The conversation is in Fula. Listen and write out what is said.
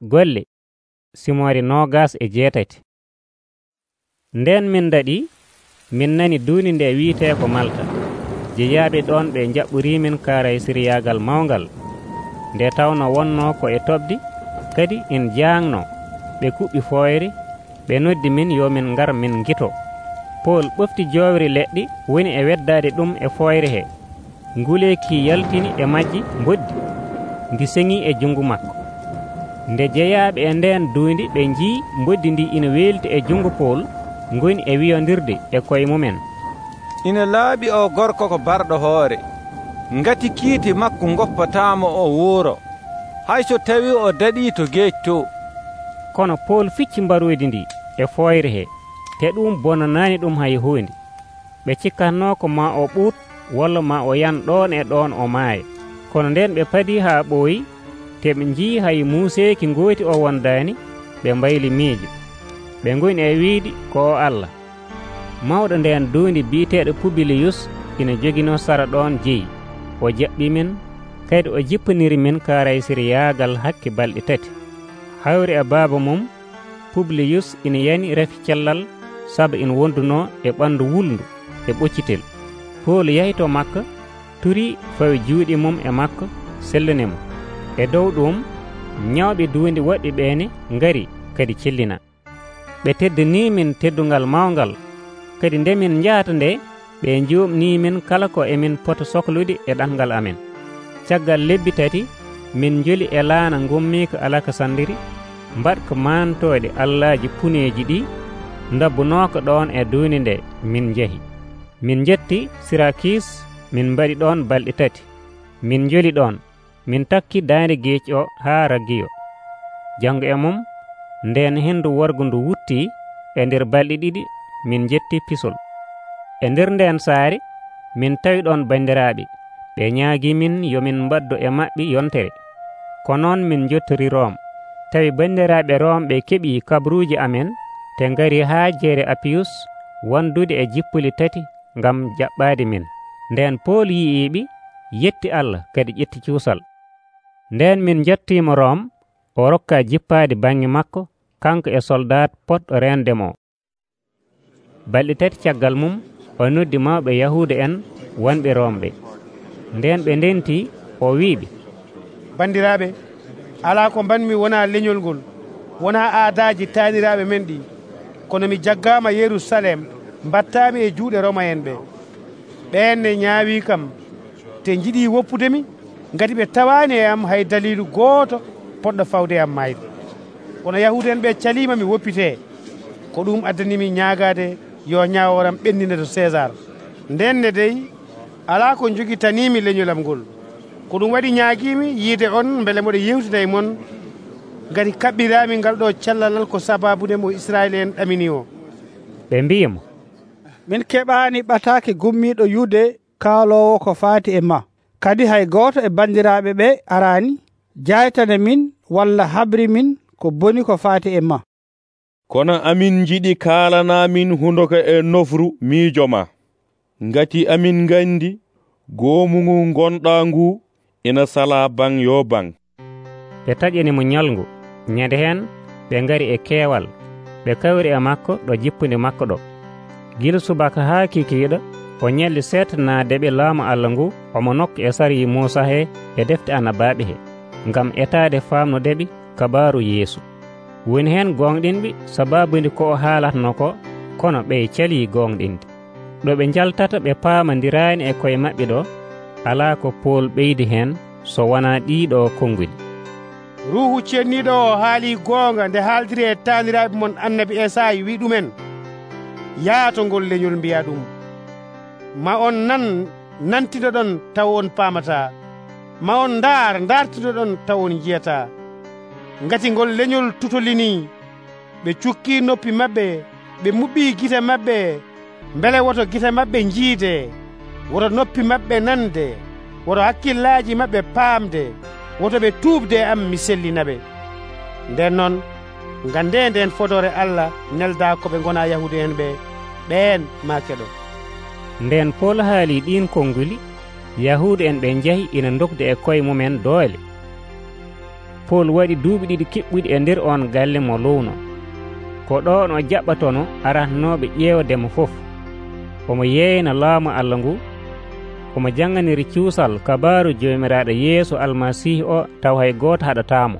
golle simori nogas e jeetati. Nden min daɗi min nani duuni nde wiite ko malta. Jeeyaɓe ɗon ɓe jaɓɓorimin kaaray siriyagal mawgal nde tawno wonno ko e tobdi kadi en jaangno ɓe kuɓɓi fooyre ɓe noddi min yo min ngar min gito pol ɓofti jowri leɗɗi woni e weddade ɗum e foyre he. Nguleyki yaltini e majji boddi ndi seŋi e junngo makko. nde jeeyaɓe e nden duundi ɓe jii boddi ndi ina weelti e junngo pool goni e wiyodirde e koye mumen. Ina laaɓi o gorko ko barɗo hoore. Ngati kiiti makko goppatama o wuuro hayso tawi o daɗi to geej to. Kono pool ficci mbaroydi ndi e foyre he te ɗum bonanani ɗum hay hunde ɓe cikkatno ko ma o ɓuut walla ma o yan ɗon e ɗon o maaya kono nden ɓe paadi ha ɓooyi te ɓe jii hay muuseeki gooti o wondani ɓe mbayli miijo. Ɓe goni e wiide ko o allah. Mawɗo nden duundi biiteɗo pubiliyus ina jogino sara ɗon jeyi. O jaɓɓi min kadi o jippaniri min karaysir yaagal hakke balɗe tati. Hawri e baaba mum publius ina yani rafi cellal sabu ina wonduno e ɓandu wulndu e ɓoccitel. Pool yahito makka turi fawi juuɗe mum e makko sellanimo e dow ɗum ñawɓe duundi woɗɓe ɓeene ngari kadi cellina. Ɓe teddanimin teddungal mawgal kadi ndemin min nde ɓe joomnimin kala ko emin pota sohlude e ɗamgal amen. Caggal lebbi tati min joli e laana gummika alaka sandiri mbaɗka mantode allaji puneji ɗi dabbunoka ɗon e duuni nde min jeehi min jetti sirakis min mbaɗi ɗon balɗe tati min joli ɗon min takki daande geec o haa raggiyo jango e mum nden henndu worgo ndu wutti e nder balɗe ɗiɗi min jetti pisol. E nder nden saare min tawi ɗon banndiraaɓe ɓe ñaagi min yomin mbaddo e maɓɓe yontere. Ko noon min jottori room tawi banndiraaɓe room ɓe keɓi kabruuji amen te ngari haa jeere apiyus wondude e jippuli tati ngam jaɓɓaade min. Nden pool yi'iɓe yetti allah kadi ƴetti cuusal. nden min jettimo rom o rokka jippade bange makko kanko e soldat poɗɗo rendemo balɗe tati caggal mum o noddi mawɓe yahuda en wonɓe romɓe. Nden ɓe ndenti o wiiɓe. Bandiraɓe ala ko banmi wona leñol ngol wona aadaji taniraɓe men ɗi kono mi jaggama yerusalem mbattami e juuɗe roma en ɓe. Ɓenne ñaawi kam te jiɗi woppudemi gati ɓe tawani e am hay dalilu gooto poɗɗo fawde am mayde kono yahude en ɓe calima mi woppite ko ɗum addanimi ñagade yo ñaworam ɓennine to césar ndenne dey ala ko jogui tanimi leñolam ngol. Ko ɗum waɗi ñaguimi yiide on beele moɗo yewtida e moon gati kaɓɓirami ngal ɗo callalal ko sababude mo israil en ɗamini o. Ɓe mbiyamo min keɓani ɓatake gummiɗo yude kaalowo ko faati e ma. kadi hay goto e bandiraɓe ɓe arani jaytane min walla habri min ko boni ko faati e ma. Kono amin jiɗi kaalanamin hundoka e nofru miijo ma. Ngati amin gandi goomu ngu gonɗa ngu ina sala ban yo ban ɓe taƴini mo ñalngu ñande hen ɓe ngari e keewal. Ɓe kawri e makko ɗo jippude makko ɗo. Gila subaka haa kikiiɗo o ñalli seetanade ɓe laamu allah ngu omo nokka e sari musa he e defte annabaɓe he ngam etade famnudeɓe kabaru yeesu. Woni hen gonɗinɓe sababude ko o haalatno ko kono ɓe cali gonɗinde ɗo ɓe jaltata ɓe paamandirani e koye maɓɓe ɗo ala ko pool ɓeydi hen so wona ɗiɗo konnguli ruhu cenniɗo o haali goonga nde haaldiri e taniraɓe mon annabi esayi wi ɗumen. Yaato ngol leñol mbiya ɗum. ma on nan nantiɗo ɗon taw on paamata. Ma on ndaar dartiɗo ɗon taw on jiyata ngati ngol leñol tutolini ɓe cukki noppi maɓɓe ɓe muɓɓi gite maɓɓe mbele woto gite maɓɓe njiide woto noppi maɓɓe nande woto hakkillaji maɓɓe paamde woto ɓe tuubde am mi sellinaɓe. Nden noon ngande nden fodore allah nelda ko ɓe gona yahude en ɓe ɓeen makeɗo nden pol haali ɗin konnguli yahudu en ɓe jeehi ina dogda e koye mumen doole. Pol waɗi duuɓi ɗiɗi kiɓɓuɗi e nder on galle mo lowno ko ɗon o jaɓɓatono aratnoɓe ƴeewdemo fof. Omo yeeyna laamu allah ngu omo janganiri cuusal kabaru jomiraɗo yeeso almasihu o taw hay goto haɗatamo